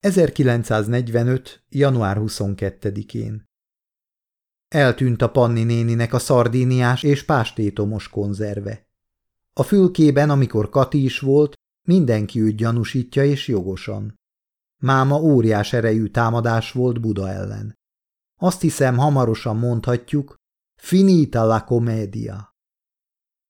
1945. január 22-én Eltűnt a Panni néninek a szardíniás és pástétomos konzerve. A fülkében, amikor Kati is volt, mindenki őt gyanúsítja és jogosan. Máma óriás erejű támadás volt Buda ellen. Azt hiszem, hamarosan mondhatjuk, finita la comedia.